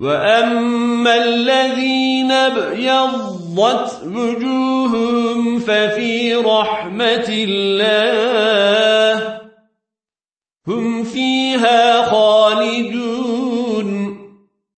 وأما الذين ابيضت وجوههم ففي رحمة الله هم فيها خالدون